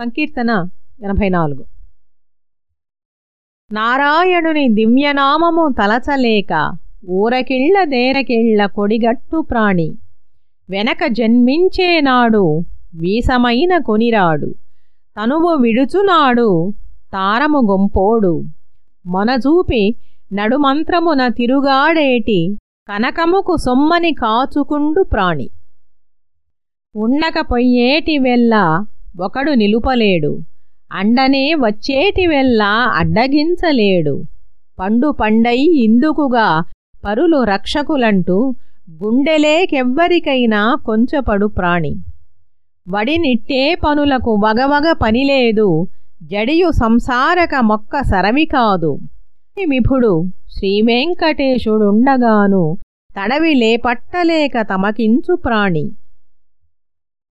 సంకీర్తన ఎనభై నాలుగు నారాయణుని దివ్యనామము తలచలేక ఊరకిళ్ళ దేరకిళ్ళ కొడిగట్టు ప్రాణి. వెనక జన్మించేనాడు వీసమైన కొనిరాడు. తనువు విడుచునాడు తారము గొంపోడు. మొనజూపి నడుమంత్రమున తిరుగాడేటి కనకముకు సొమ్మని కాచుకుండు ప్రాణి. ఉండకపోయేటి వెళ్ళ ఒకడు నిలుపలేడు. అండనే వచ్చేటివెల్లా అడ్డగించలేడు. పండు పండై ఇందుకుగా పరులు రక్షకులంటూ గుండెలేకెవ్వరికైనా కొంచెపడు ప్రాణి. వడినిట్టే పనులకు వగవగ పనిలేదు. జడియు సంసారక మొక్క సరవి కాదు. మిభుడు శ్రీవెంకటేశుడుండగాను తడవి లేపట్టలేక తమకించు ప్రాణి.